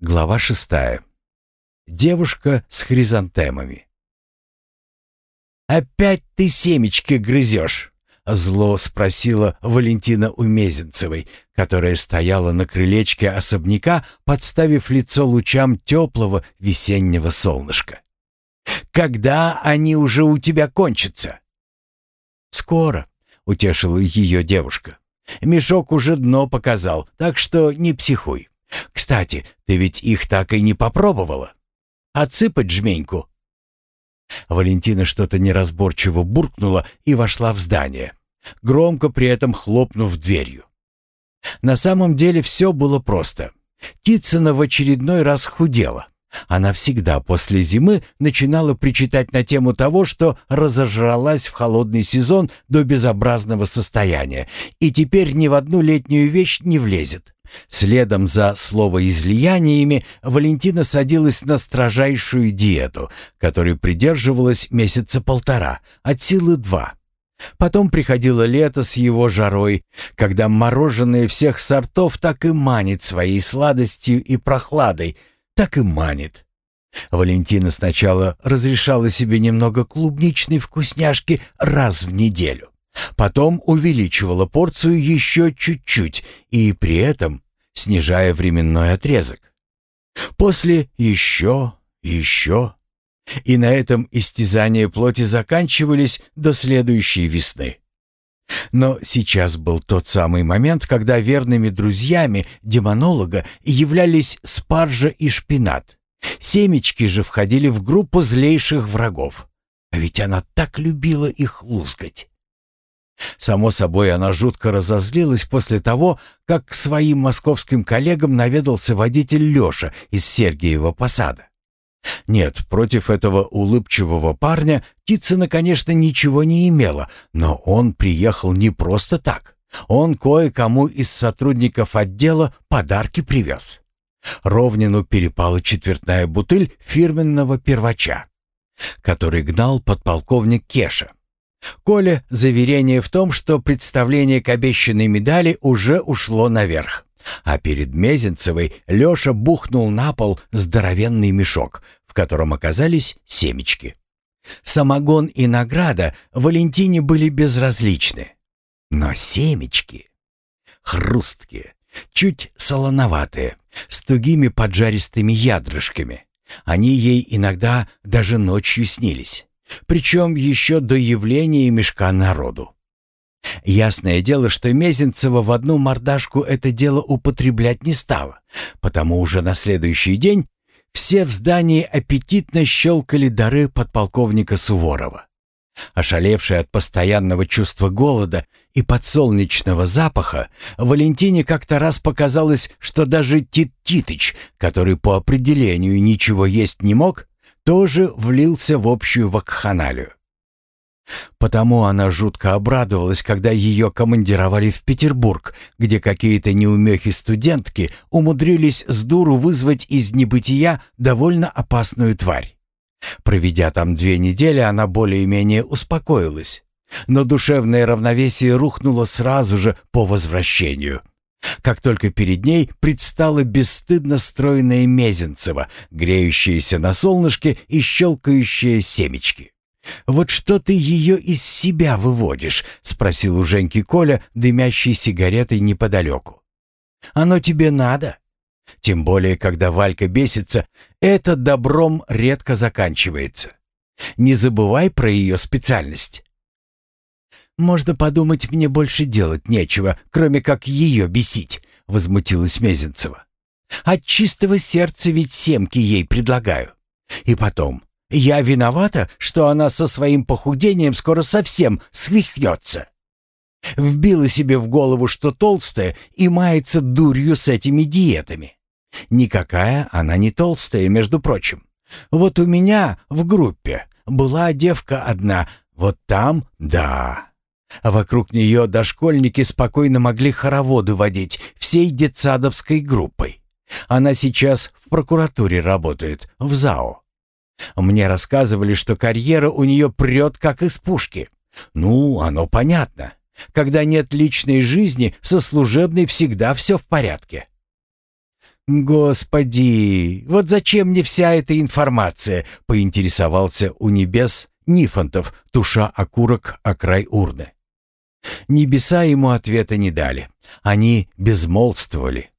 Глава шестая. Девушка с хризантемами. «Опять ты семечки грызешь?» — зло спросила Валентина у Мезенцевой, которая стояла на крылечке особняка, подставив лицо лучам теплого весеннего солнышка. «Когда они уже у тебя кончатся?» «Скоро», — утешила ее девушка. «Мешок уже дно показал, так что не психуй. Кстати, ты ведь их так и не попробовала. Отсыпать жменьку?» Валентина что-то неразборчиво буркнула и вошла в здание, громко при этом хлопнув дверью. На самом деле все было просто. Тицына в очередной раз худела. Она всегда после зимы начинала причитать на тему того, что разожралась в холодный сезон до безобразного состояния и теперь ни в одну летнюю вещь не влезет. Следом за словоизлияниями Валентина садилась на строжайшую диету, которой придерживалась месяца полтора, от силы два. Потом приходило лето с его жарой, когда мороженое всех сортов так и манит своей сладостью и прохладой, так и манит. Валентина сначала разрешала себе немного клубничной вкусняшки раз в неделю. Потом увеличивала порцию еще чуть-чуть и при этом снижая временной отрезок. После еще, еще. И на этом истязания плоти заканчивались до следующей весны. Но сейчас был тот самый момент, когда верными друзьями демонолога являлись спаржа и шпинат. Семечки же входили в группу злейших врагов. А ведь она так любила их лузгать. Само собой, она жутко разозлилась после того, как к своим московским коллегам наведался водитель Леша из Сергиева Посада. Нет, против этого улыбчивого парня Птицына, конечно, ничего не имела, но он приехал не просто так. Он кое-кому из сотрудников отдела подарки привез. Ровнину перепала четвертная бутыль фирменного первача, который гнал подполковник Кеша. Коля заверение в том, что представление к обещанной медали уже ушло наверх. А перед Мезенцевой Леша бухнул на пол здоровенный мешок, в котором оказались семечки. Самогон и награда Валентине были безразличны. Но семечки... Хрусткие, чуть солоноватые, с тугими поджаристыми ядрышками. Они ей иногда даже ночью снились. Причем еще до явления мешка народу. Ясное дело, что Мезенцева в одну мордашку это дело употреблять не стала, потому уже на следующий день все в здании аппетитно щелкали дары подполковника Суворова. Ошалевшая от постоянного чувства голода и подсолнечного запаха, Валентине как-то раз показалось, что даже Тит Титыч, который по определению ничего есть не мог, тоже влился в общую вакханалию. Потому она жутко обрадовалась, когда ее командировали в Петербург, где какие-то неумехи-студентки умудрились с дуру вызвать из небытия довольно опасную тварь. Проведя там две недели, она более-менее успокоилась. Но душевное равновесие рухнуло сразу же по возвращению – как только перед ней предстала бесстыдно стройная Мезенцева, греющаяся на солнышке и щелкающая семечки. «Вот что ты ее из себя выводишь?» — спросил у Женьки Коля, дымящей сигаретой неподалеку. «Оно тебе надо?» Тем более, когда Валька бесится, это добром редко заканчивается. Не забывай про ее специальность. «Можно подумать, мне больше делать нечего, кроме как ее бесить», — возмутилась Мезенцева. «От чистого сердца ведь семки ей предлагаю. И потом, я виновата, что она со своим похудением скоро совсем свихнется. Вбила себе в голову, что толстая и мается дурью с этими диетами. Никакая она не толстая, между прочим. Вот у меня в группе была девка одна, вот там, да, а вокруг нее дошкольники спокойно могли хороводы водить всей детсадовской группой. Она сейчас в прокуратуре работает, в ЗАО. Мне рассказывали, что карьера у нее прет, как из пушки. Ну, оно понятно. Когда нет личной жизни, со служебной всегда все в порядке. «Господи, вот зачем мне вся эта информация?» — поинтересовался у небес Нифонтов, туша окурок о край урны. Небеса ему ответа не дали. Они безмолвствовали.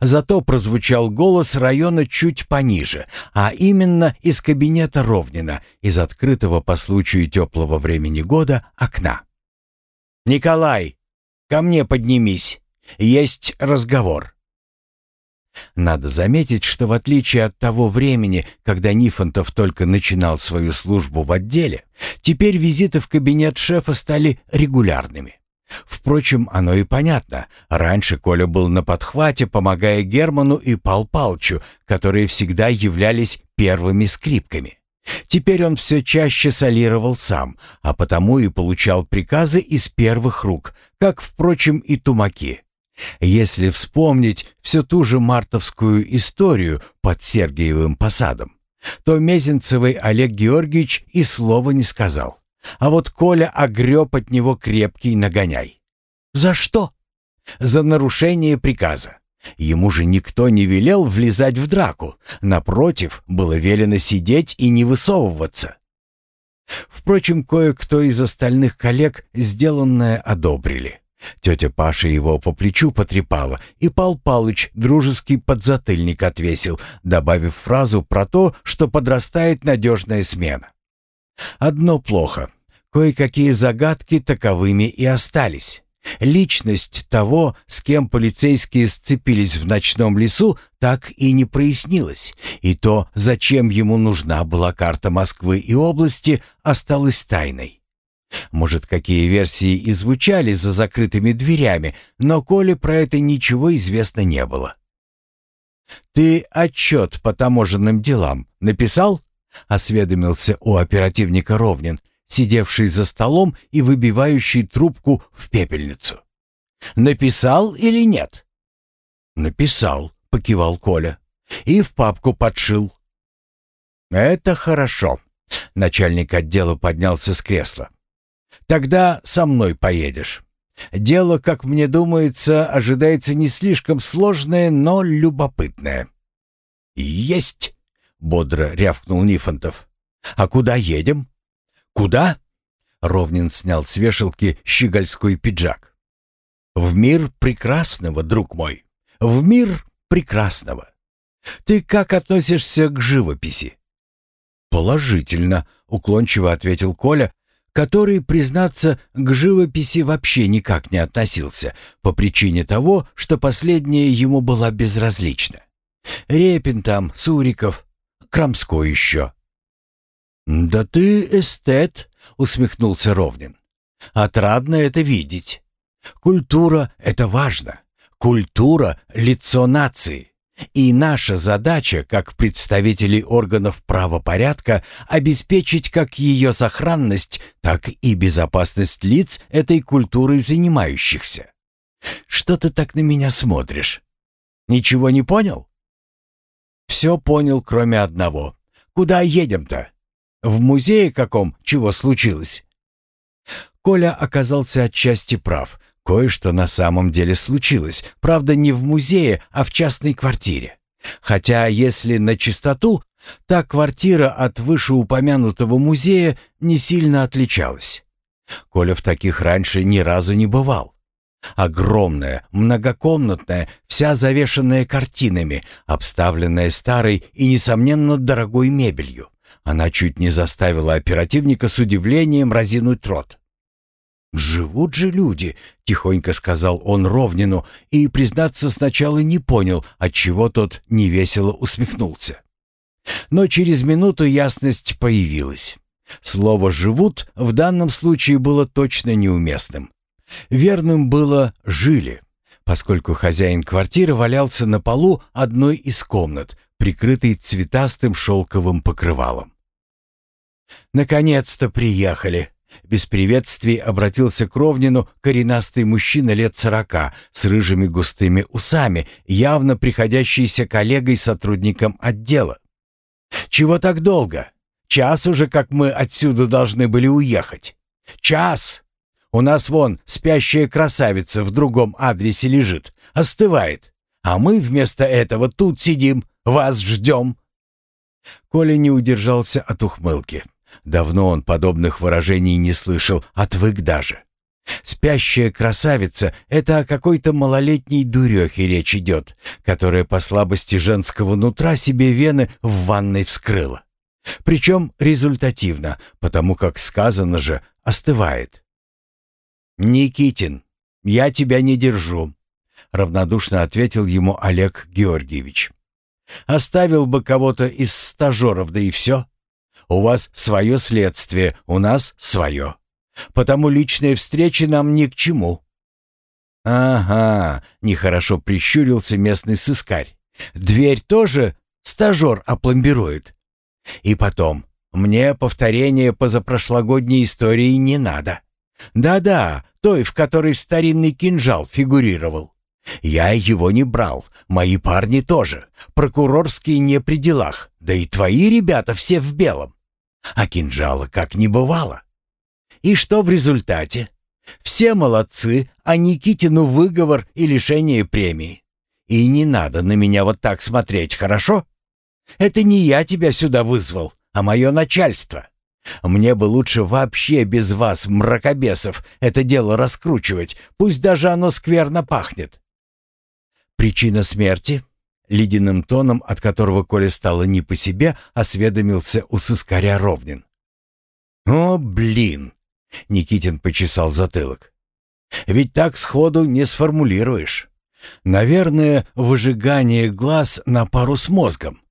Зато прозвучал голос района чуть пониже, а именно из кабинета Ровнина, из открытого по случаю теплого времени года окна. «Николай, ко мне поднимись. Есть разговор». Надо заметить, что в отличие от того времени, когда Нифонтов только начинал свою службу в отделе, теперь визиты в кабинет шефа стали регулярными. Впрочем, оно и понятно. Раньше Коля был на подхвате, помогая Герману и Пал Палчу, которые всегда являлись первыми скрипками. Теперь он все чаще солировал сам, а потому и получал приказы из первых рук, как, впрочем, и тумаки. Если вспомнить всю ту же мартовскую историю под Сергиевым посадом, то Мезенцевый Олег Георгиевич и слова не сказал. А вот Коля огреб от него крепкий нагоняй. За что? За нарушение приказа. Ему же никто не велел влезать в драку. Напротив, было велено сидеть и не высовываться. Впрочем, кое-кто из остальных коллег сделанное одобрили. Тетя Паша его по плечу потрепала, и Пал Палыч дружеский подзатыльник отвесил, добавив фразу про то, что подрастает надежная смена. Одно плохо. Кое-какие загадки таковыми и остались. Личность того, с кем полицейские сцепились в ночном лесу, так и не прояснилась, и то, зачем ему нужна была карта Москвы и области, осталось тайной. Может, какие версии и звучали за закрытыми дверями, но Коле про это ничего известно не было. «Ты отчет по таможенным делам написал?» — осведомился у оперативника Ровнин, сидевший за столом и выбивающий трубку в пепельницу. «Написал или нет?» «Написал», — покивал Коля. «И в папку подшил». «Это хорошо», — начальник отдела поднялся с кресла. «Тогда со мной поедешь. Дело, как мне думается, ожидается не слишком сложное, но любопытное». «Есть!» — бодро рявкнул Нифонтов. «А куда едем?» «Куда?» Ровнин снял с вешалки щегольской пиджак. «В мир прекрасного, друг мой. В мир прекрасного. Ты как относишься к живописи?» «Положительно», — уклончиво ответил Коля, который, признаться, к живописи вообще никак не относился, по причине того, что последняя ему была безразлична. Репин там, Суриков, Крамской еще. «Да ты эстет», — усмехнулся Ровнин. «Отрадно это видеть. Культура — это важно. Культура — лицо нации. И наша задача, как представителей органов правопорядка, обеспечить как ее сохранность, так и безопасность лиц этой культурой занимающихся. Что ты так на меня смотришь? Ничего не понял? Все понял, кроме одного. Куда едем-то? В музее каком чего случилось?» Коля оказался отчасти прав. Кое-что на самом деле случилось. Правда, не в музее, а в частной квартире. Хотя, если на чистоту, та квартира от вышеупомянутого музея не сильно отличалась. Коля в таких раньше ни разу не бывал. Огромная, многокомнатная, вся завешенная картинами, обставленная старой и, несомненно, дорогой мебелью. Она чуть не заставила оперативника с удивлением разинуть рот. «Живут же люди», — тихонько сказал он Ровнину, и, признаться, сначала не понял, отчего тот невесело усмехнулся. Но через минуту ясность появилась. Слово «живут» в данном случае было точно неуместным. Верным было «жили», поскольку хозяин квартиры валялся на полу одной из комнат, прикрытый цветастым шелковым покрывалом. «Наконец-то приехали!» Без приветствий обратился к Ровнину коренастый мужчина лет сорока с рыжими густыми усами, явно приходящийся коллегой-сотрудником отдела. «Чего так долго? Час уже, как мы отсюда должны были уехать. Час! У нас вон спящая красавица в другом адресе лежит, остывает. А мы вместо этого тут сидим, вас ждем». Коля не удержался от ухмылки. Давно он подобных выражений не слышал, отвык даже. Спящая красавица — это о какой-то малолетней дурехе речь идет, которая по слабости женского нутра себе вены в ванной вскрыла. Причем результативно, потому как сказано же, остывает. «Никитин, я тебя не держу», — равнодушно ответил ему Олег Георгиевич. «Оставил бы кого-то из стажеров, да и все. У вас свое следствие, у нас свое. Потому личные встречи нам ни к чему». «Ага», — нехорошо прищурился местный сыскарь. «Дверь тоже стажер опломбирует. И потом, мне повторение позапрошлогодней истории не надо. Да-да, той, в которой старинный кинжал фигурировал. Я его не брал, мои парни тоже. Прокурорские не при делах, да и твои ребята все в белом. А кинжала как не бывало. И что в результате? Все молодцы, а Никитину выговор и лишение премии. И не надо на меня вот так смотреть, хорошо? Это не я тебя сюда вызвал, а мое начальство. Мне бы лучше вообще без вас, мракобесов, это дело раскручивать, пусть даже оно скверно пахнет. Причина смерти? Ледяным тоном, от которого Коля стало не по себе, осведомился у сыскаря Ровнин. «О, блин!» — Никитин почесал затылок. «Ведь так сходу не сформулируешь. Наверное, выжигание глаз на пару с мозгом.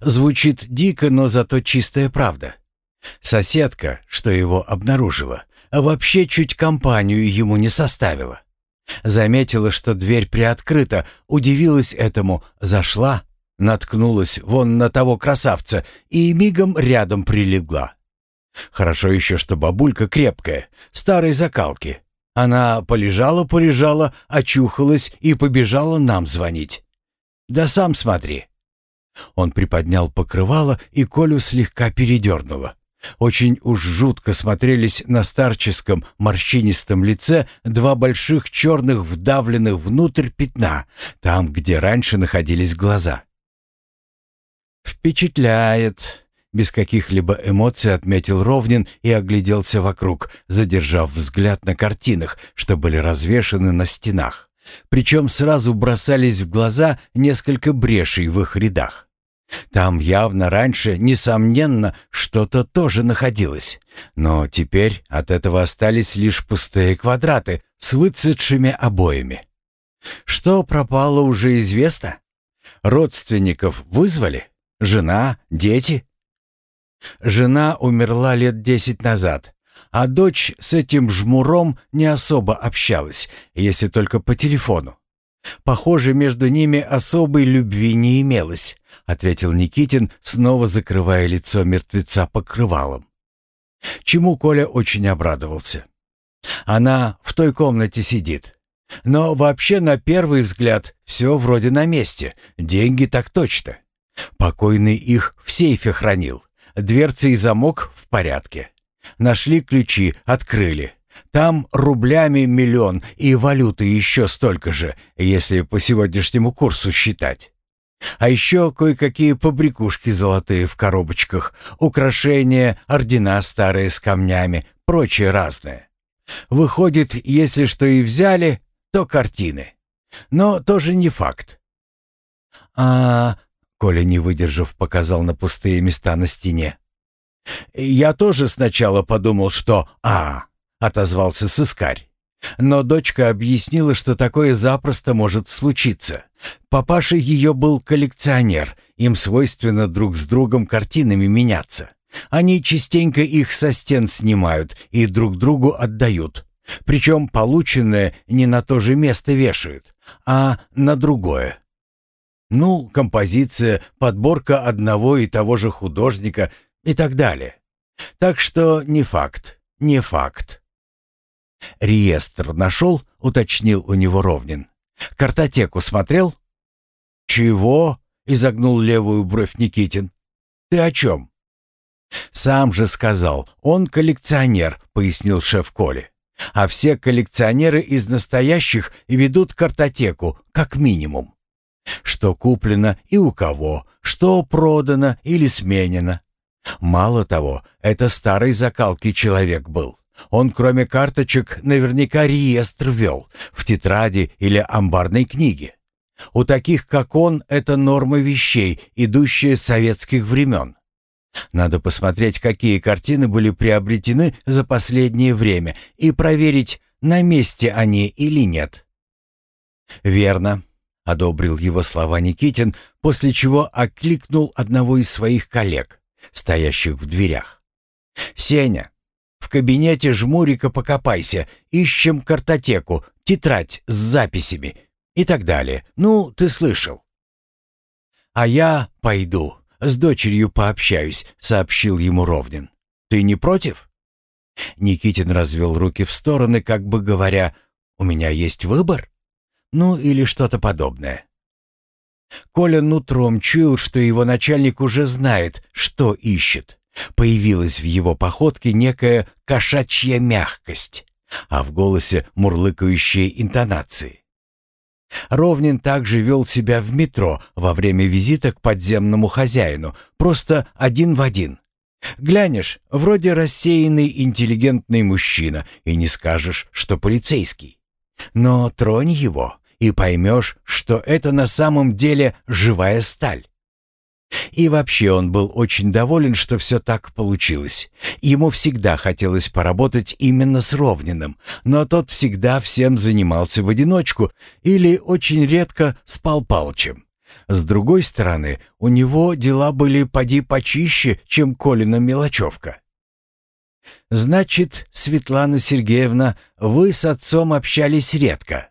Звучит дико, но зато чистая правда. Соседка, что его обнаружила, вообще чуть компанию ему не составила. Заметила, что дверь приоткрыта, удивилась этому, зашла, наткнулась вон на того красавца и мигом рядом прилегла. Хорошо еще, что бабулька крепкая, старой закалки. Она полежала-полежала, очухалась и побежала нам звонить. Да сам смотри. Он приподнял покрывало, и Колю слегка передернуло. Очень уж жутко смотрелись на старческом морщинистом лице два больших черных вдавленных внутрь пятна, там, где раньше находились глаза. «Впечатляет», — без каких-либо эмоций отметил Ровнин и огляделся вокруг, задержав взгляд на картинах, что были развешаны на стенах. Причем сразу бросались в глаза несколько брешей в их рядах. Там явно раньше, несомненно, что-то тоже находилось. Но теперь от этого остались лишь пустые квадраты с выцветшими обоями. Что пропало, уже известно. Родственников вызвали? Жена? Дети? Жена умерла лет десять назад, а дочь с этим жмуром не особо общалась, если только по телефону. Похоже, между ними особой любви не имелось, ответил Никитин, снова закрывая лицо мертвеца покрывалом. Чему Коля очень обрадовался. Она в той комнате сидит. Но вообще на первый взгляд все вроде на месте. Деньги так точно. Покойный их в сейфе хранил. Дверцы и замок в порядке. Нашли ключи, открыли. Там рублями миллион и валюты еще столько же, если по сегодняшнему курсу считать. А еще кое-какие побрякушки золотые в коробочках, украшения, ордена старые с камнями, прочее разное. Выходит, если что и взяли, то картины. Но тоже не факт. А, Коля, не выдержав, показал на пустые места на стене. Я тоже сначала подумал, что «а», отозвался сыскарь. Но дочка объяснила, что такое запросто может случиться. Папаша ее был коллекционер, им свойственно друг с другом картинами меняться. Они частенько их со стен снимают и друг другу отдают. Причем полученное не на то же место вешают, а на другое. Ну, композиция, подборка одного и того же художника и так далее. Так что не факт, не факт. «Реестр нашел?» — уточнил у него Ровнин. «Картотеку смотрел?» «Чего?» — изогнул левую бровь Никитин. «Ты о чем?» «Сам же сказал, он коллекционер», — пояснил шеф Коли. «А все коллекционеры из настоящих ведут картотеку, как минимум. Что куплено и у кого, что продано или сменено. Мало того, это старой закалки человек был. Он, кроме карточек, наверняка реестр вел в тетради или амбарной книге. У таких, как он, это норма вещей, идущая с советских времен. Надо посмотреть, какие картины были приобретены за последнее время и проверить, на месте они или нет. «Верно», — одобрил его слова Никитин, после чего окликнул одного из своих коллег, стоящих в дверях. «Сеня, в кабинете жмурика покопайся, ищем картотеку, тетрадь с записями и так далее. Ну, ты слышал». «А я пойду», «С дочерью пообщаюсь», — сообщил ему Ровнин. «Ты не против?» Никитин развел руки в стороны, как бы говоря, «У меня есть выбор?» Ну, или что-то подобное. Коля нутром чуял, что его начальник уже знает, что ищет. Появилась в его походке некая кошачья мягкость, а в голосе мурлыкающие интонации. Ровнин также вел себя в метро во время визита к подземному хозяину, просто один в один. Глянешь, вроде рассеянный интеллигентный мужчина, и не скажешь, что полицейский. Но тронь его, и поймешь, что это на самом деле живая сталь. И вообще он был очень доволен, что все так получилось. Ему всегда хотелось поработать именно с Ровниным, но тот всегда всем занимался в одиночку или очень редко спал Палчем. С другой стороны, у него дела были поди почище, чем Колина мелочевка. «Значит, Светлана Сергеевна, вы с отцом общались редко?»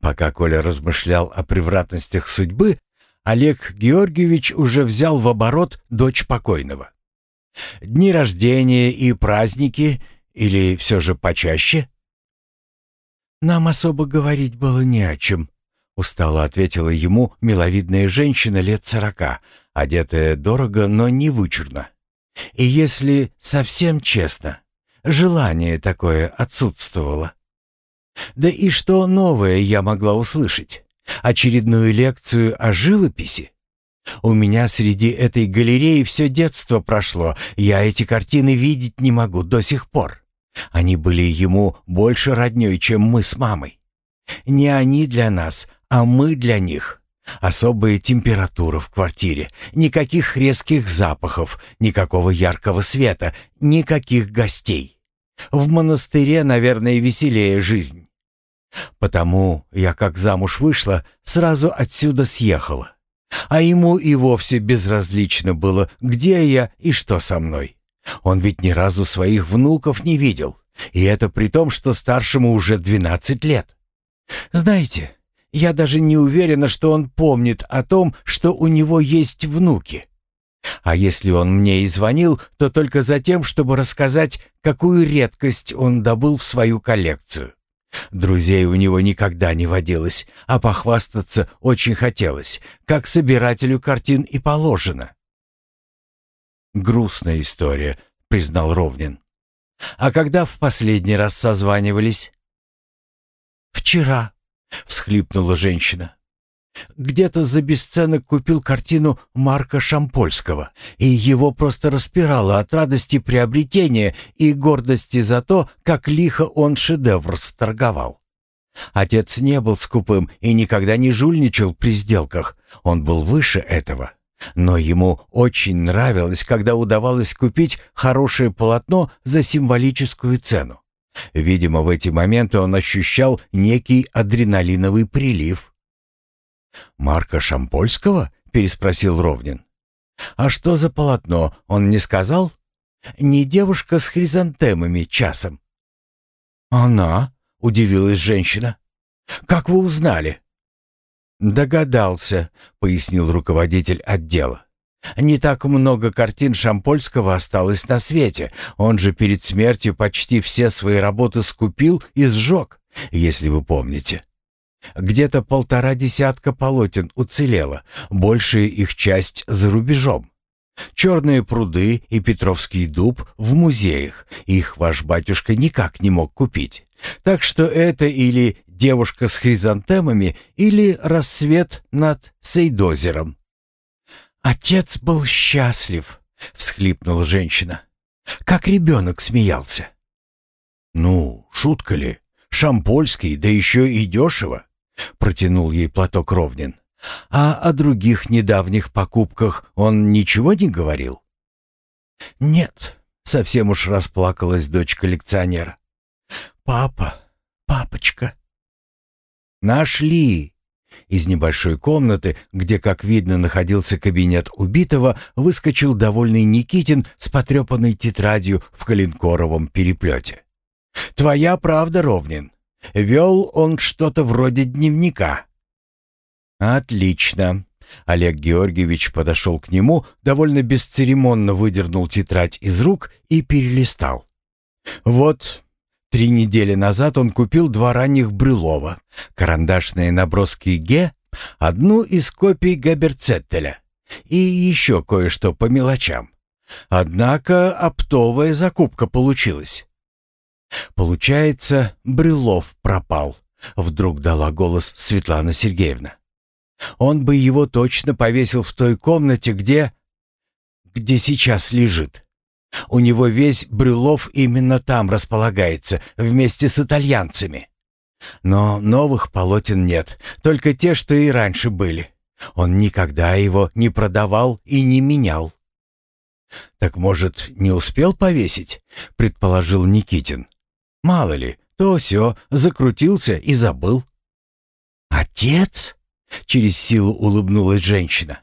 Пока Коля размышлял о превратностях судьбы, Олег Георгиевич уже взял в оборот дочь покойного. Дни рождения и праздники или все же почаще? Нам особо говорить было не о чем, устало ответила ему миловидная женщина лет сорока, одетая дорого, но не вычурно. И если совсем честно, желание такое отсутствовало. Да и что новое я могла услышать? Очередную лекцию о живописи? У меня среди этой галереи все детство прошло, я эти картины видеть не могу до сих пор. Они были ему больше роднёй, чем мы с мамой. Не они для нас, а мы для них. Особая температура в квартире, никаких резких запахов, никакого яркого света, никаких гостей. В монастыре, наверное, веселее жизнь. Потому я, как замуж вышла, сразу отсюда съехала. А ему и вовсе безразлично было, где я и что со мной. Он ведь ни разу своих внуков не видел. И это при том, что старшему уже 12 лет. Знаете, я даже не уверена, что он помнит о том, что у него есть внуки. А если он мне и звонил, то только за тем, чтобы рассказать, какую редкость он добыл в свою коллекцию. Друзей у него никогда не водилось, а похвастаться очень хотелось, как собирателю картин и положено. «Грустная история», — признал Ровнин. «А когда в последний раз созванивались?» «Вчера», — всхлипнула женщина. Где-то за бесценок купил картину Марка Шампольского, и его просто распирало от радости приобретения и гордости за то, как лихо он шедевр сторговал. Отец не был скупым и никогда не жульничал при сделках, он был выше этого. Но ему очень нравилось, когда удавалось купить хорошее полотно за символическую цену. Видимо, в эти моменты он ощущал некий адреналиновый прилив – «Марка Шампольского?» — переспросил Ровнин. «А что за полотно, он не сказал? Не девушка с хризантемами часом?» «Она?» — удивилась женщина. «Как вы узнали?» «Догадался», — пояснил руководитель отдела. «Не так много картин Шампольского осталось на свете. Он же перед смертью почти все свои работы скупил и сжег, если вы помните. Где-то полтора десятка полотен уцелело, большая их часть за рубежом. Черные пруды и Петровский дуб в музеях, их ваш батюшка никак не мог купить. Так что это или девушка с хризантемами или рассвет над Сейдозером. «Отец был счастлив», — всхлипнула женщина. «Как ребенок смеялся». «Ну, шутка ли? Шампольский, да еще и дешево», — протянул ей платок Ровнин. «А о других недавних покупках он ничего не говорил?» «Нет», — совсем уж расплакалась дочь коллекционера. «Папа, папочка». «Нашли!» Из небольшой комнаты, где, как видно, находился кабинет убитого, выскочил довольный Никитин с потрепанной тетрадью в коленкоровом переплете. «Твоя правда, Ровнин. Вел он что-то вроде дневника». «Отлично». Олег Георгиевич подошел к нему, довольно бесцеремонно выдернул тетрадь из рук и перелистал. «Вот, Три недели назад он купил два ранних Брюлова, карандашные наброски Ге, одну из копий Габерцеттеля и еще кое-что по мелочам. Однако оптовая закупка получилась. Получается, Брюлов пропал, вдруг дала голос Светлана Сергеевна. Он бы его точно повесил в той комнате, где... где сейчас лежит. У него весь Брюлов именно там располагается, вместе с итальянцами. Но новых полотен нет, только те, что и раньше были. Он никогда его не продавал и не менял. «Так, может, не успел повесить?» — предположил Никитин. «Мало ли, то все закрутился и забыл». «Отец?» — через силу улыбнулась женщина.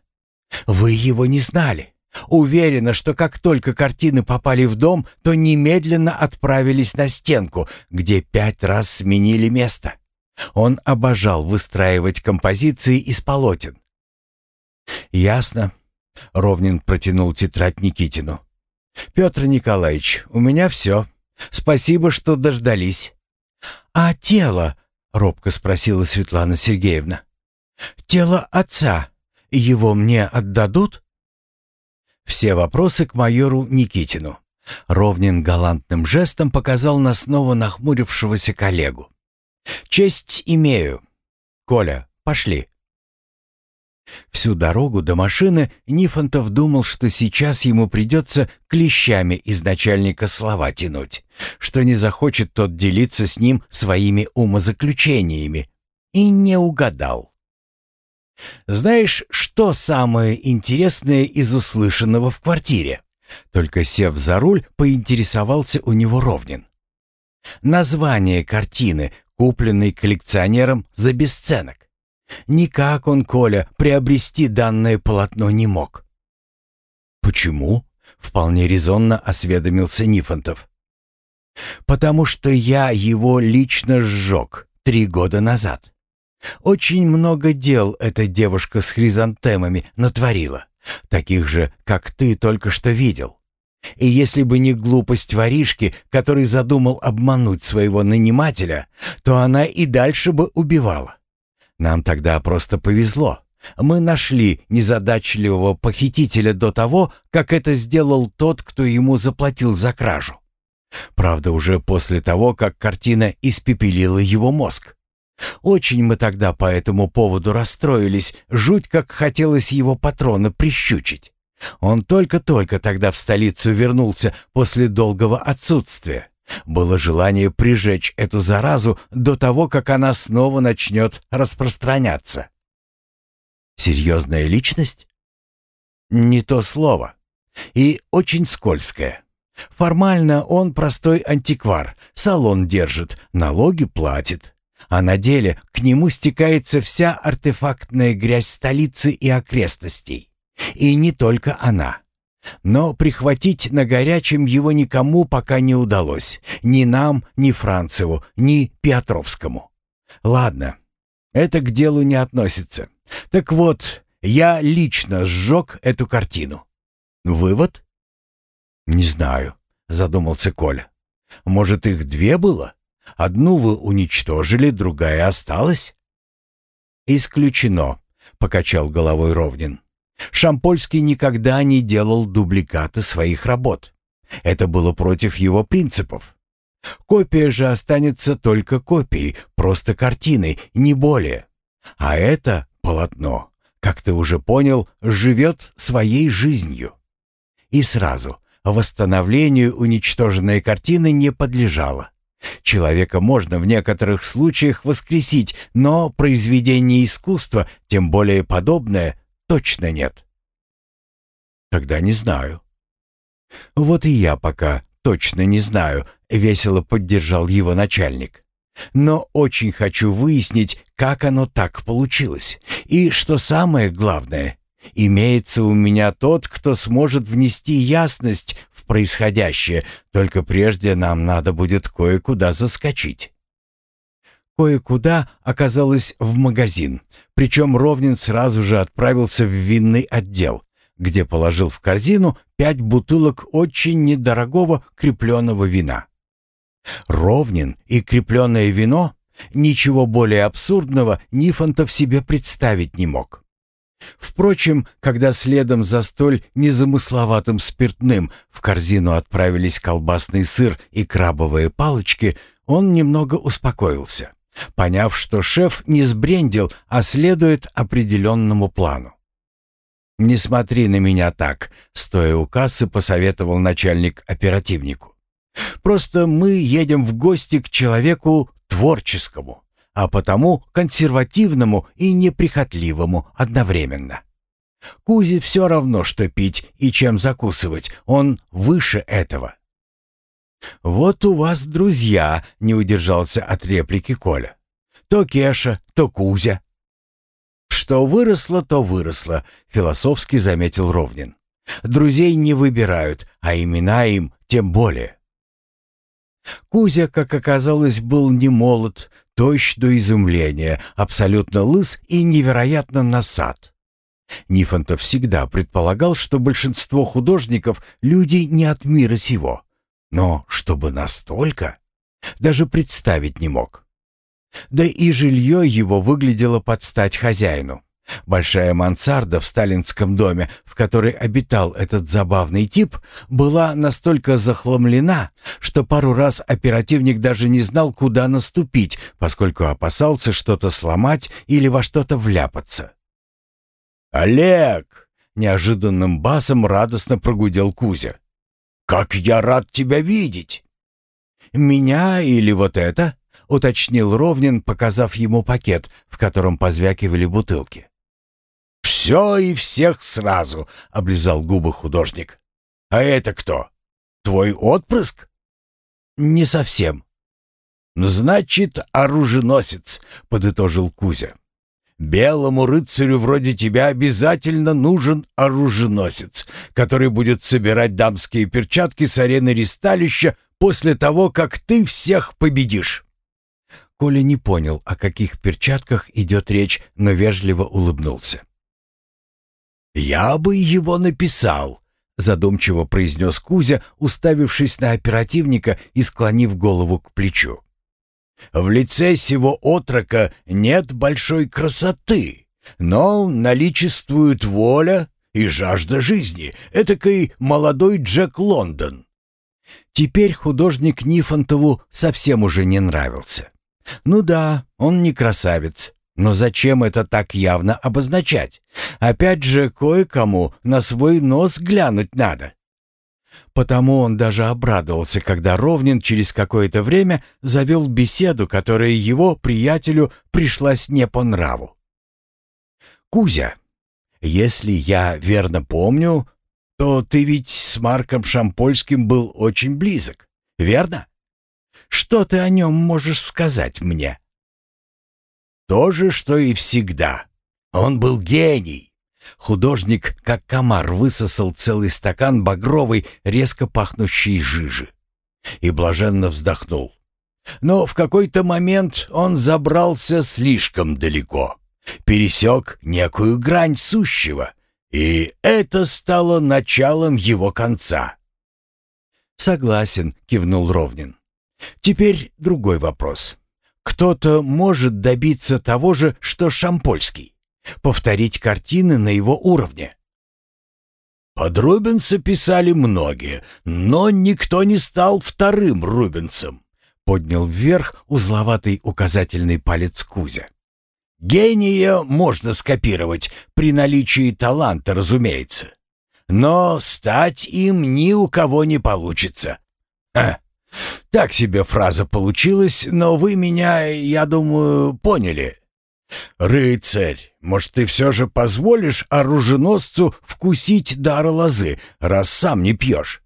«Вы его не знали. Уверена, что как только картины попали в дом, то немедленно отправились на стенку, где пять раз сменили место. Он обожал выстраивать композиции из полотен. «Ясно», — Ровнин протянул тетрадь Никитину. «Петр Николаевич, у меня все. Спасибо, что дождались». «А тело?» — робко спросила Светлана Сергеевна. «Тело отца. Его мне отдадут?» Все вопросы к майору Никитину. Ровнин галантным жестом показал на снова нахмурившегося коллегу. «Честь имею. Коля, пошли». Всю дорогу до машины Нифонтов думал, что сейчас ему придется клещами из начальника слова тянуть, что не захочет тот делиться с ним своими умозаключениями. И не угадал. Знаешь, что самое интересное из услышанного в квартире? Только сев за руль, поинтересовался у него Ровнин. Название картины, купленной коллекционером за бесценок. Никак он, Коля, приобрести данное полотно не мог. «Почему?» — вполне резонно осведомился Нифонтов. «Потому что я его лично сжег три года назад. Очень много дел эта девушка с хризантемами натворила, таких же, как ты только что видел. И если бы не глупость воришки, который задумал обмануть своего нанимателя, то она и дальше бы убивала. Нам тогда просто повезло. Мы нашли незадачливого похитителя до того, как это сделал тот, кто ему заплатил за кражу. Правда, уже после того, как картина испепелила его мозг. Очень мы тогда по этому поводу расстроились, жуть как хотелось его патрона прищучить. Он только-только тогда в столицу вернулся после долгого отсутствия. Было желание прижечь эту заразу до того, как она снова начнет распространяться. Серьезная личность? Не то слово. И очень скользкое. Формально он простой антиквар, салон держит, налоги платит а на деле к нему стекается вся артефактная грязь столицы и окрестностей. И не только она. Но прихватить на горячем его никому пока не удалось. Ни нам, ни Францеву, ни Петровскому. Ладно, это к делу не относится. Так вот, я лично сжег эту картину. Вывод? Не знаю, задумался Коля. Может, их две было? Одну вы уничтожили, другая осталась?» «Исключено», — покачал головой Ровнин. «Шампольский никогда не делал дубликаты своих работ. Это было против его принципов. Копия же останется только копией, просто картиной, не более. А это полотно, как ты уже понял, живет своей жизнью. И сразу, восстановлению уничтоженной картины не подлежало. Человека можно в некоторых случаях воскресить, но произведение искусства, тем более подобное, точно нет. Тогда не знаю. Вот и я пока точно не знаю, весело поддержал его начальник. Но очень хочу выяснить, как оно так получилось. И что самое главное, имеется у меня тот, кто сможет внести ясность в происходящее, только прежде нам надо будет кое-куда заскочить. Кое-куда оказалось в магазин, причем Ровнин сразу же отправился в винный отдел, где положил в корзину пять бутылок очень недорогого крепленного вина. Ровнин и крепленное вино ничего более абсурдного Нифонтов себе представить не мог. Впрочем, когда следом за столь незамысловатым спиртным в корзину отправились колбасный сыр и крабовые палочки, он немного успокоился, поняв, что шеф не сбрендил, а следует определенному плану. «Не смотри на меня так», — стоя у кассы, посоветовал начальник оперативнику. «Просто мы едем в гости к человеку творческому, а потому консервативному и неприхотливому одновременно. Кузе все равно, что пить и чем закусывать, он выше этого». «Вот у вас друзья», — не удержался от реплики Коля. «То Кеша, то Кузя». «Что выросло, то выросло», — философски заметил Ровнин. «Друзей не выбирают, а имена им тем более». Кузя, как оказалось, был не молод, тощ до изумления, абсолютно лыс и невероятно насад. Нифонтов всегда предполагал, что большинство художников — люди не от мира сего. Но чтобы настолько, даже представить не мог. Да и жилье его выглядело под стать хозяину. Большая мансарда в сталинском доме, в которой обитал этот забавный тип, была настолько захламлена, что пару раз оперативник даже не знал, куда наступить, поскольку опасался что-то сломать или во что-то вляпаться. «Олег!» — неожиданным басом радостно прогудел Кузя. «Как я рад тебя видеть!» «Меня или вот это?» уточнил Ровнин, показав ему пакет, в котором позвякивали бутылки. «Все и всех сразу», — облизал губы художник. «А это кто? Твой отпрыск?» «Не совсем». «Значит, оруженосец», — подытожил Кузя. «Белому рыцарю вроде тебя обязательно нужен оруженосец, который будет собирать дамские перчатки с арены ристалища после того, как ты всех победишь». Коля не понял, о каких перчатках идет речь, но вежливо улыбнулся. «Я бы его написал», — задумчиво произнес Кузя, уставившись на оперативника и склонив голову к плечу. «В лице сего отрока нет большой красоты, но наличествует воля и жажда жизни, этакой молодой Джек Лондон». Теперь художник Нифонтову совсем уже не нравился. Ну да, он не красавец. Но зачем это так явно обозначать? Опять же, кое-кому на свой нос глянуть надо. Потому он даже обрадовался, когда Ровнин через какое-то время завел беседу, которая его приятелю пришлась не по нраву. «Кузя, если я верно помню, то ты ведь с Марком Шампольским был очень близок, верно?» Что ты о нем можешь сказать мне?» «То же, что и всегда. Он был гений». Художник, как комар, высосал целый стакан багровой, резко пахнущей жижи. И блаженно вздохнул. Но в какой-то момент он забрался слишком далеко, пересек некую грань сущего, и это стало началом его конца. «Согласен», — кивнул Ровнин. Теперь другой вопрос. Кто-то может добиться того же, что Шампольский. Повторить картины на его уровне. Под Рубенса писали многие, но никто не стал вторым Рубенсом. поднял вверх узловатый указательный палец Кузя. «Гения можно скопировать, при наличии таланта, разумеется. Но стать им ни у кого не получится. А, так себе фраза получилась, но вы меня, я думаю, поняли. «Рыцарь, может, ты все же позволишь оруженосцу вкусить дар лозы, раз сам не пьешь?»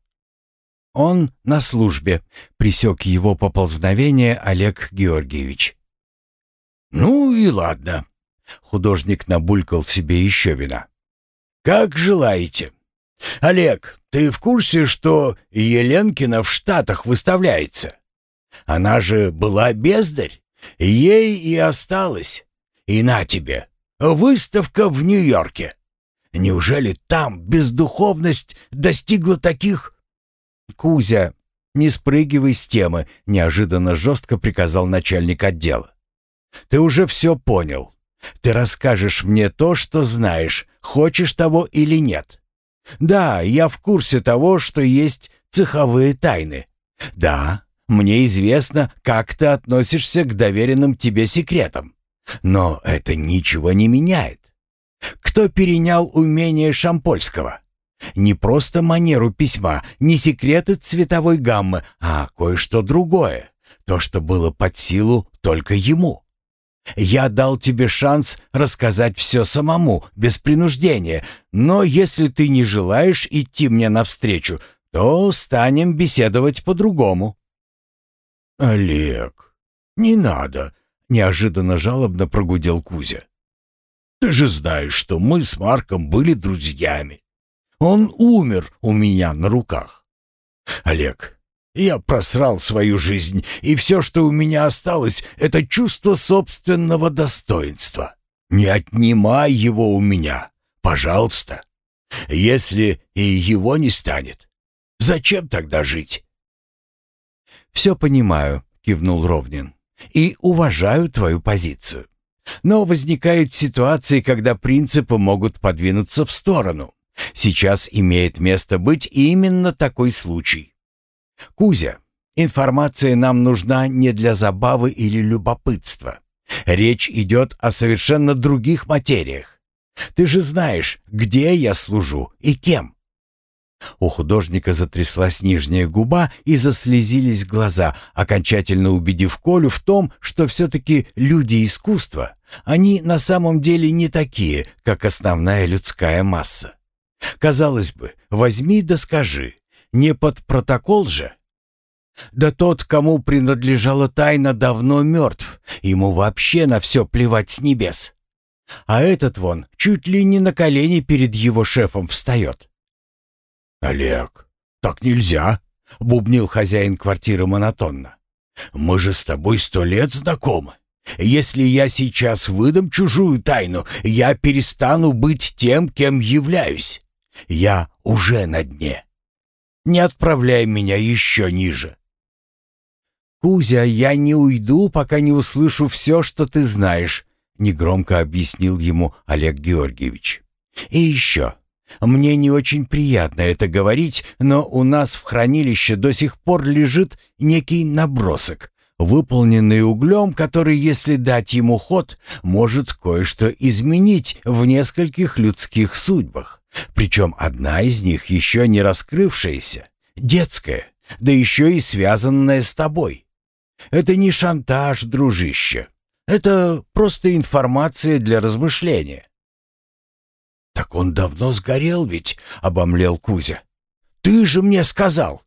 «Он на службе», — присек его поползновение Олег Георгиевич. «Ну и ладно», — художник набулькал себе еще вина. «Как желаете. Олег, ты в курсе, что Еленкина в Штатах выставляется? Она же была бездарь, ей и осталось. И на тебе, выставка в Нью-Йорке. Неужели там бездуховность достигла таких «Кузя, не спрыгивай с темы», — неожиданно жестко приказал начальник отдела. «Ты уже все понял. Ты расскажешь мне то, что знаешь, хочешь того или нет. Да, я в курсе того, что есть цеховые тайны. Да, мне известно, как ты относишься к доверенным тебе секретам. Но это ничего не меняет. Кто перенял умение Шампольского? Не просто манеру письма, не секреты цветовой гаммы, а кое-что другое. То, что было под силу только ему. Я дал тебе шанс рассказать все самому, без принуждения, но если ты не желаешь идти мне навстречу, то станем беседовать по-другому». «Олег, не надо», — неожиданно жалобно прогудел Кузя. «Ты же знаешь, что мы с Марком были друзьями. Он умер у меня на руках. Олег, я просрал свою жизнь, и все, что у меня осталось, это чувство собственного достоинства. Не отнимай его у меня, пожалуйста. Если и его не станет, зачем тогда жить? «Все понимаю», — кивнул Ровнин, — «и уважаю твою позицию. Но возникают ситуации, когда принципы могут подвинуться в сторону. Сейчас имеет место быть именно такой случай. Кузя, информация нам нужна не для забавы или любопытства. Речь идет о совершенно других материях. Ты же знаешь, где я служу и кем. У художника затряслась нижняя губа и заслезились глаза, окончательно убедив Колю в том, что все-таки люди искусства, они на самом деле не такие, как основная людская масса. Казалось бы, возьми да скажи, не под протокол же? Да тот, кому принадлежала тайна, давно мертв, ему вообще на все плевать с небес. А этот вон чуть ли не на колени перед его шефом встает. «Олег, так нельзя», — бубнил хозяин квартиры монотонно. «Мы же с тобой сто лет знакомы. Если я сейчас выдам чужую тайну, я перестану быть тем, кем являюсь. Я уже на дне. Не отправляй меня еще ниже. «Кузя, я не уйду, пока не услышу все, что ты знаешь», — негромко объяснил ему Олег Георгиевич. «И еще. Мне не очень приятно это говорить, но у нас в хранилище до сих пор лежит некий набросок, выполненный углем, который, если дать ему ход, может кое-что изменить в нескольких людских судьбах. Причем одна из них еще не раскрывшаяся, детская, да еще и связанная с тобой. Это не шантаж, дружище. Это просто информация для размышления. «Так он давно сгорел ведь», — обомлел Кузя. «Ты же мне сказал».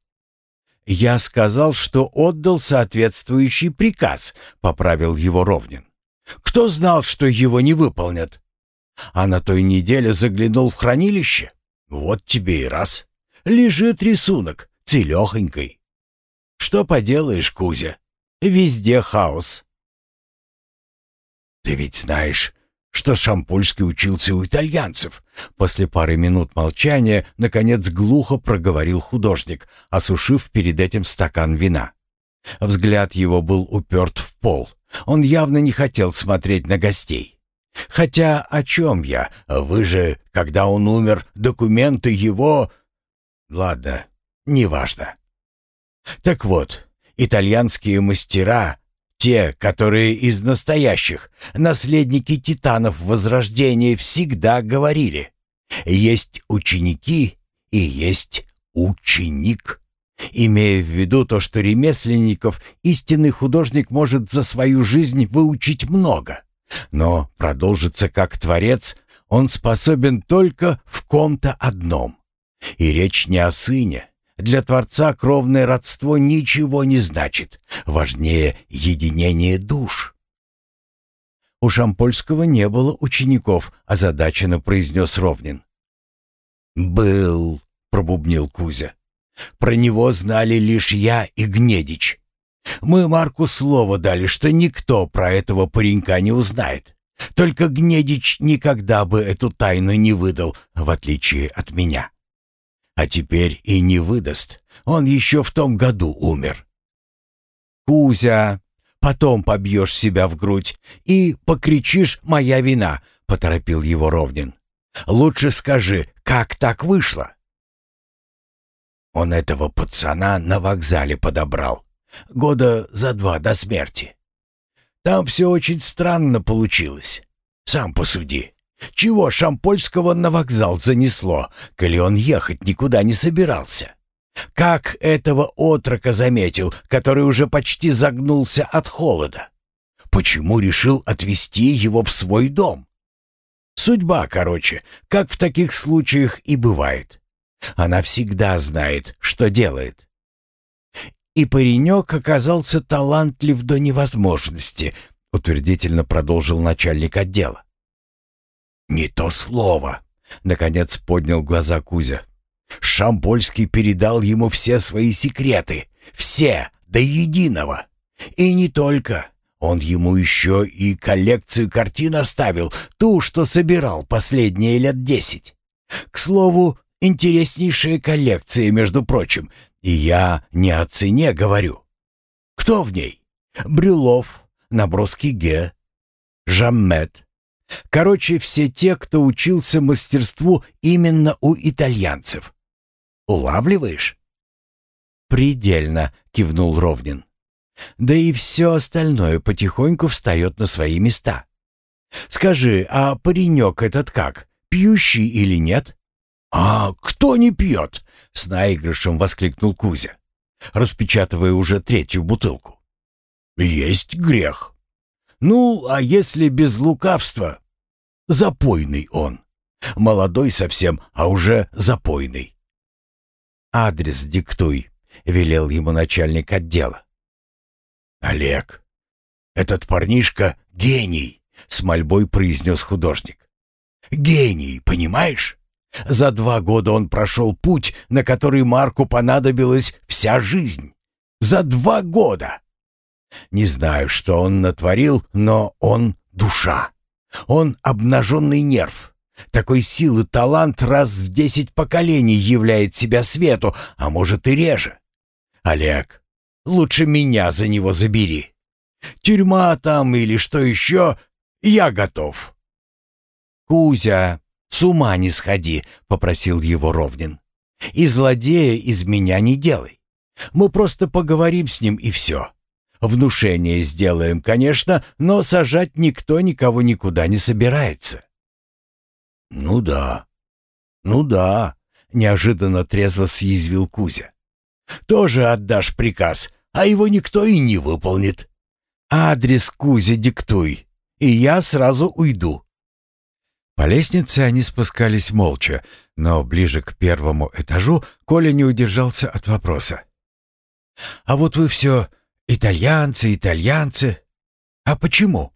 «Я сказал, что отдал соответствующий приказ», — поправил его Ровнин. «Кто знал, что его не выполнят?» А на той неделе заглянул в хранилище. Вот тебе и раз. Лежит рисунок, целехонькой. Что поделаешь, Кузя? Везде хаос. Ты ведь знаешь, что Шампульский учился у итальянцев. После пары минут молчания, наконец, глухо проговорил художник, осушив перед этим стакан вина. Взгляд его был уперт в пол. Он явно не хотел смотреть на гостей. Хотя о чем я? Вы же, когда он умер, документы его... Ладно, неважно. Так вот, Итальянские мастера, те, которые из настоящих, наследники титанов Возрождения, всегда говорили, есть ученики и есть ученик. Имея в виду то, что ремесленников истинный художник может за свою жизнь выучить много, но продолжиться как творец он способен только в ком-то одном. И речь не о сыне. Для Творца кровное родство ничего не значит. Важнее единение душ. У Шампольского не было учеников, озадаченно произнес Ровнин. «Был», — пробубнил Кузя. «Про него знали лишь я и Гнедич. Мы Марку слово дали, что никто про этого паренька не узнает. Только Гнедич никогда бы эту тайну не выдал, в отличие от меня. А теперь и не выдаст. Он еще в том году умер. «Кузя, потом побьешь себя в грудь и покричишь «моя вина», — поторопил его Ровнин. «Лучше скажи, как так вышло?» Он этого пацана на вокзале подобрал. Года за два до смерти. Там все очень странно получилось. Сам посуди. Чего Шампольского на вокзал занесло, коли он ехать никуда не собирался? Как этого отрока заметил, который уже почти загнулся от холода? Почему решил отвезти его в свой дом? Судьба, короче, как в таких случаях и бывает. Она всегда знает, что делает. И паренек оказался талантлив до невозможности, утвердительно продолжил начальник отдела. «Не то слово!» — наконец поднял глаза Кузя. «Шампольский передал ему все свои секреты, все, до единого. И не только. Он ему еще и коллекцию картин оставил, ту, что собирал последние лет десять. К слову, интереснейшая коллекция, между прочим, и я не о цене говорю. Кто в ней? Брюлов, наброски Ге, Жаммет. Короче, все те, кто учился мастерству именно у итальянцев. Улавливаешь? «Предельно», — кивнул Ровнин. «Да и все остальное потихоньку встает на свои места. Скажи, а паренек этот как, пьющий или нет?» «А кто не пьет?» — с наигрышем воскликнул Кузя, распечатывая уже третью бутылку. «Есть грех. Ну, а если без лукавства? Запойный он. Молодой совсем, а уже запойный». «Адрес диктуй», — велел ему начальник отдела. «Олег, этот парнишка — гений», — с мольбой произнес художник. «Гений, понимаешь? За два года он прошел путь, на который Марку понадобилась вся жизнь. За два года! Не знаю, что он натворил, но он душа. Он обнаженный нерв. Такой силы талант раз в десять поколений являет себя свету, а может и реже. Олег, лучше меня за него забери. Тюрьма там или что еще, я готов. Кузя, «С ума не сходи», — попросил его Ровнин. «И злодея из меня не делай. Мы просто поговорим с ним и все. Внушение сделаем, конечно, но сажать никто никого никуда не собирается». «Ну да, ну да», — неожиданно трезво съязвил Кузя. «Тоже отдашь приказ, а его никто и не выполнит. Адрес Кузя диктуй, и я сразу уйду». По лестнице они спускались молча, но ближе к первому этажу Коля не удержался от вопроса. «А вот вы все итальянцы, итальянцы. А почему?»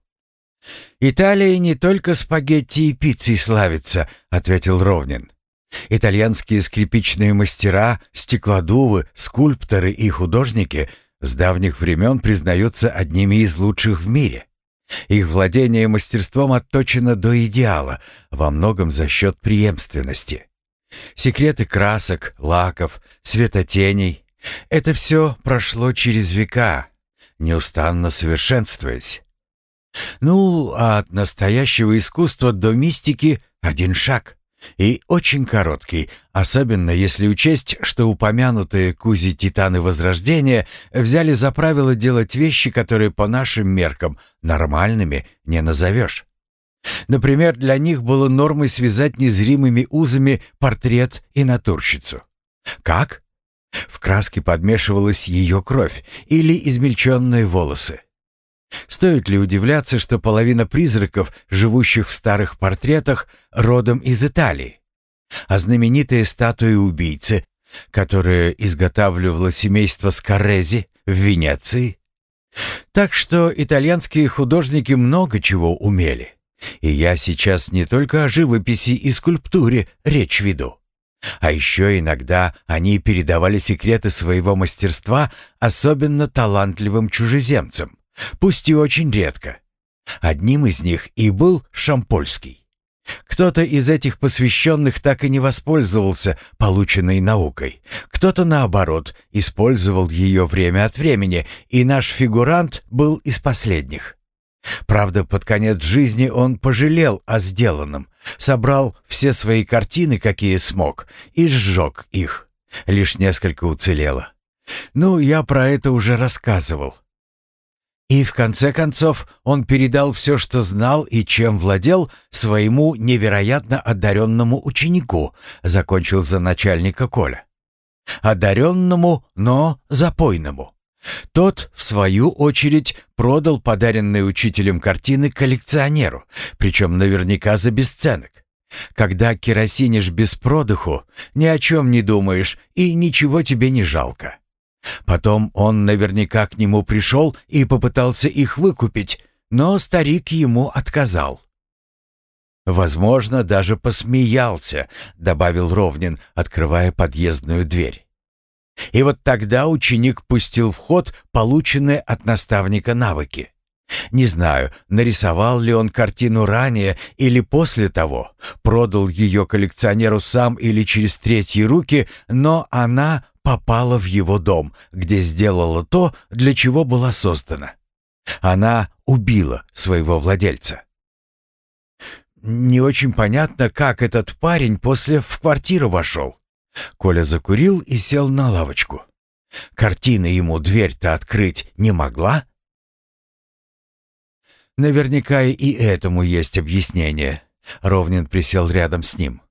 «Италия не только спагетти и пиццей славится», — ответил Ровнин. «Итальянские скрипичные мастера, стеклодувы, скульпторы и художники с давних времен признаются одними из лучших в мире. Их владение мастерством отточено до идеала, во многом за счет преемственности. Секреты красок, лаков, светотеней — это все прошло через века, неустанно совершенствуясь. Ну, а от настоящего искусства до мистики один шаг, И очень короткий, особенно если учесть, что упомянутые кузи-титаны Возрождения взяли за правило делать вещи, которые по нашим меркам нормальными не назовешь. Например, для них было нормой связать незримыми узами портрет и натурщицу. Как? В краске подмешивалась ее кровь или измельченные волосы. Стоит ли удивляться, что половина призраков, живущих в старых портретах, родом из Италии? А знаменитые статуи убийцы, которые изготавливало семейство Скорези в Венеции? Так что итальянские художники много чего умели. И я сейчас не только о живописи и скульптуре речь веду. А еще иногда они передавали секреты своего мастерства особенно талантливым чужеземцам, пусть и очень редко. Одним из них и был Шампольский. Кто-то из этих посвященных так и не воспользовался полученной наукой, кто-то, наоборот, использовал ее время от времени, и наш фигурант был из последних. Правда, под конец жизни он пожалел о сделанном, собрал все свои картины, какие смог, и сжег их. Лишь несколько уцелело. Ну, я про это уже рассказывал. И в конце концов он передал все, что знал и чем владел, своему невероятно одаренному ученику, закончил за начальника Коля. Одаренному, но запойному. Тот, в свою очередь, продал подаренные учителем картины коллекционеру, причем наверняка за бесценок. Когда керосинишь без продыху, ни о чем не думаешь и ничего тебе не жалко. Потом он наверняка к нему пришел и попытался их выкупить, но старик ему отказал. «Возможно, даже посмеялся», — добавил Ровнин, открывая подъездную дверь. И вот тогда ученик пустил в ход полученные от наставника навыки. Не знаю, нарисовал ли он картину ранее или после того, продал ее коллекционеру сам или через третьи руки, но она попала в его дом, где сделала то, для чего была создана. Она убила своего владельца. Не очень понятно, как этот парень после в квартиру вошел. Коля закурил и сел на лавочку. Картина ему дверь-то открыть не могла? Наверняка и этому есть объяснение. Ровнин присел рядом с ним.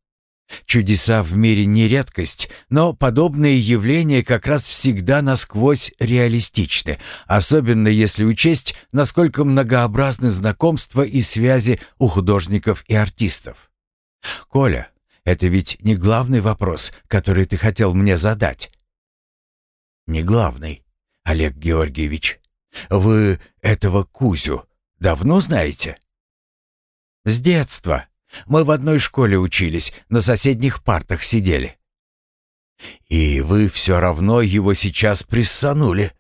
Чудеса в мире не редкость, но подобные явления как раз всегда насквозь реалистичны, особенно если учесть, насколько многообразны знакомства и связи у художников и артистов. Коля, это ведь не главный вопрос, который ты хотел мне задать. Не главный, Олег Георгиевич. Вы этого Кузю давно знаете? С детства. Мы в одной школе учились, на соседних партах сидели. И вы все равно его сейчас приссанули.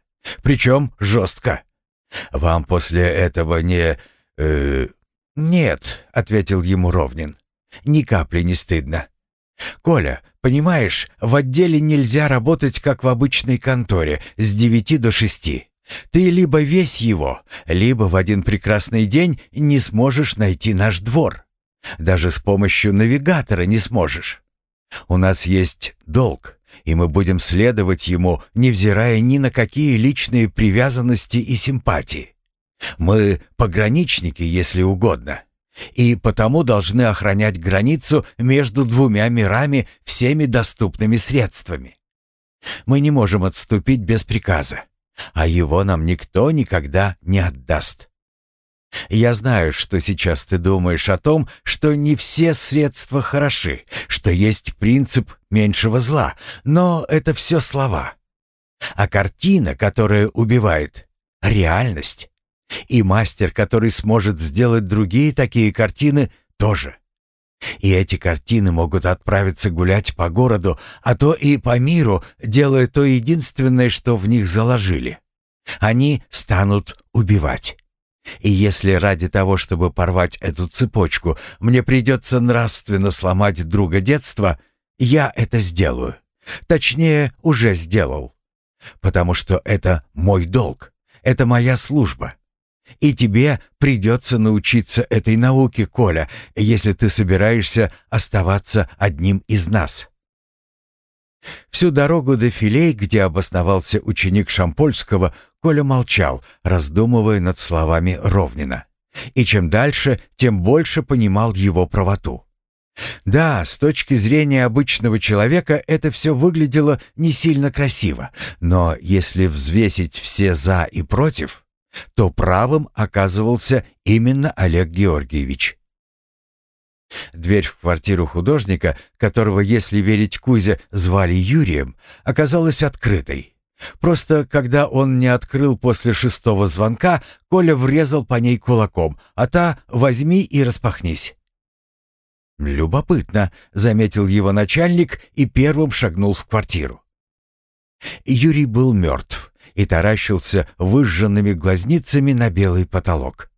Причем жестко. Вам после этого не... Э, «Нет», — ответил ему Ровнин. Ни капли не стыдно. Коля, понимаешь, в отделе нельзя работать, как в обычной конторе, с девяти до шести. Ты либо весь его, либо в один прекрасный день не сможешь найти наш двор. Даже с помощью навигатора не сможешь. У нас есть долг, и мы будем следовать ему, невзирая ни на какие личные привязанности и симпатии. Мы пограничники, если угодно и потому должны охранять границу между двумя мирами всеми доступными средствами. Мы не можем отступить без приказа, а его нам никто никогда не отдаст. Я знаю, что сейчас ты думаешь о том, что не все средства хороши, что есть принцип меньшего зла, но это все слова. А картина, которая убивает — реальность. И мастер, который сможет сделать другие такие картины, тоже. И эти картины могут отправиться гулять по городу, а то и по миру, делая то единственное, что в них заложили. Они станут убивать. И если ради того, чтобы порвать эту цепочку, мне придется нравственно сломать друга детства, я это сделаю. Точнее, уже сделал. Потому что это мой долг. Это моя служба. И тебе придется научиться этой науке, Коля, если ты собираешься оставаться одним из нас». Всю дорогу до филей, где обосновался ученик Шампольского, Коля молчал, раздумывая над словами Ровнина. И чем дальше, тем больше понимал его правоту. Да, с точки зрения обычного человека это все выглядело не сильно красиво, но если взвесить все «за» и «против», то правым оказывался именно Олег Георгиевич. Дверь в квартиру художника, которого, если верить Кузе, звали Юрием, оказалась открытой. Просто когда он не открыл после шестого звонка, Коля врезал по ней кулаком, а та «возьми и распахнись». «Любопытно», — заметил его начальник и первым шагнул в квартиру. Юрий был мертв и таращился выжженными глазницами на белый потолок.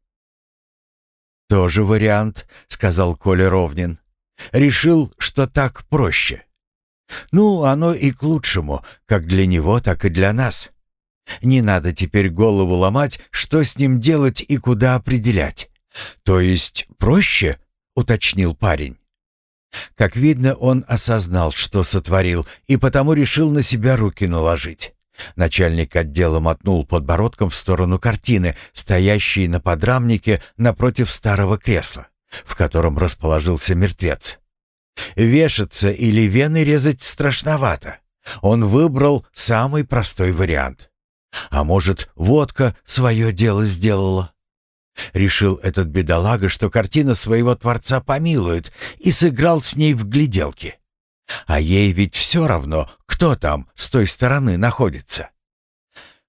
«Тоже вариант», — сказал Коля Ровнин. «Решил, что так проще. Ну, оно и к лучшему, как для него, так и для нас. Не надо теперь голову ломать, что с ним делать и куда определять. То есть проще?» — уточнил парень. Как видно, он осознал, что сотворил, и потому решил на себя руки наложить. Начальник отдела мотнул подбородком в сторону картины, стоящей на подрамнике напротив старого кресла, в котором расположился мертвец. Вешаться или вены резать страшновато. Он выбрал самый простой вариант. А может, водка свое дело сделала? Решил этот бедолага, что картина своего творца помилует, и сыграл с ней в гляделки. А ей ведь все равно, кто там с той стороны находится.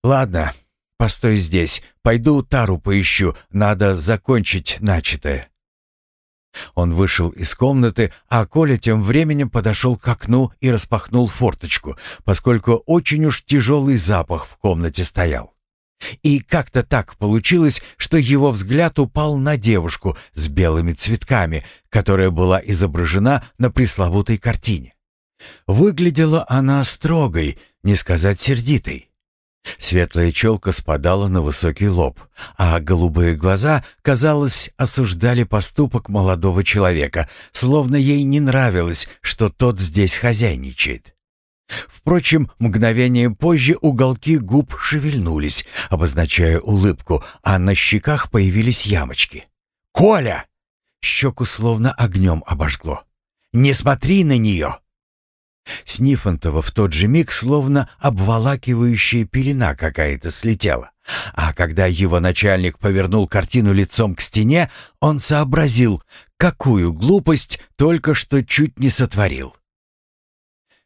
Ладно, постой здесь, пойду тару поищу, надо закончить начатое. Он вышел из комнаты, а Коля тем временем подошел к окну и распахнул форточку, поскольку очень уж тяжелый запах в комнате стоял. И как-то так получилось, что его взгляд упал на девушку с белыми цветками, которая была изображена на пресловутой картине. Выглядела она строгой, не сказать сердитой. Светлая челка спадала на высокий лоб, а голубые глаза, казалось, осуждали поступок молодого человека, словно ей не нравилось, что тот здесь хозяйничает. Впрочем, мгновение позже уголки губ шевельнулись, обозначая улыбку, а на щеках появились ямочки. «Коля!» Щеку словно огнем обожгло. «Не смотри на нее!» С Нифонтова в тот же миг словно обволакивающая пелена какая-то слетела. А когда его начальник повернул картину лицом к стене, он сообразил, какую глупость только что чуть не сотворил.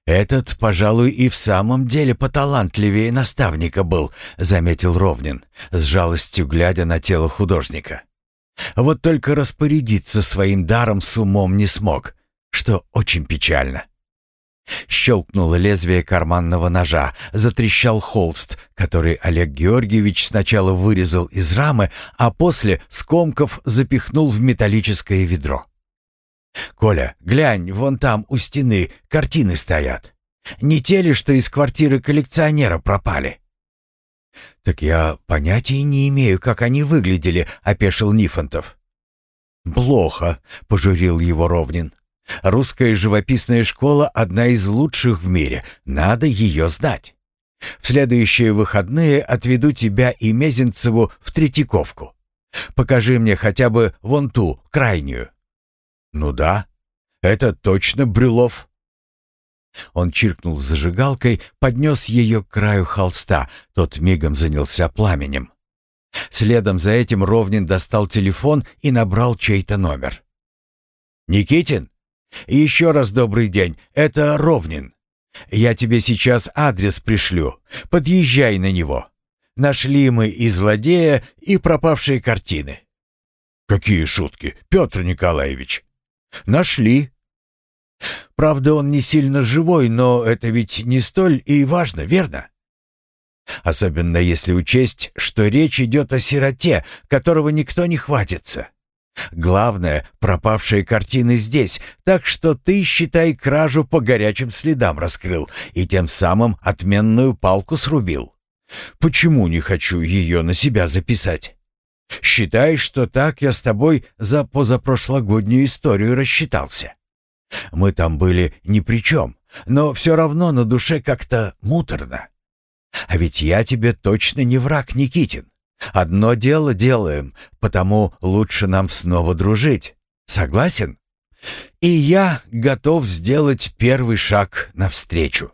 «Этот, пожалуй, и в самом деле поталантливее наставника был», — заметил Ровнин, с жалостью глядя на тело художника. «Вот только распорядиться своим даром с умом не смог, что очень печально». Щелкнуло лезвие карманного ножа, затрещал холст, который Олег Георгиевич сначала вырезал из рамы, а после, скомков, запихнул в металлическое ведро. «Коля, глянь, вон там у стены картины стоят. Не те ли, что из квартиры коллекционера пропали?» «Так я понятия не имею, как они выглядели», — опешил Нифонтов. «Плохо», — пожурил его Ровнин. «Русская живописная школа — одна из лучших в мире. Надо ее знать. В следующие выходные отведу тебя и Мезенцеву в Третьяковку. Покажи мне хотя бы вон ту, крайнюю». «Ну да, это точно Брюлов». Он чиркнул зажигалкой, поднес ее к краю холста, тот мигом занялся пламенем. Следом за этим Ровнин достал телефон и набрал чей-то номер. «Никитин? Еще раз добрый день, это Ровнин. Я тебе сейчас адрес пришлю, подъезжай на него. Нашли мы и злодея, и пропавшие картины». «Какие шутки, Петр Николаевич?» Нашли. Правда, он не сильно живой, но это ведь не столь и важно, верно? Особенно если учесть, что речь идет о сироте, которого никто не хватится. Главное, пропавшие картины здесь, так что ты, считай, кражу по горячим следам раскрыл и тем самым отменную палку срубил. Почему не хочу ее на себя записать? Считай, что так я с тобой за позапрошлогоднюю историю рассчитался. Мы там были ни при чем, но все равно на душе как-то муторно. А ведь я тебе точно не враг, Никитин. Одно дело делаем, потому лучше нам снова дружить. Согласен? И я готов сделать первый шаг навстречу.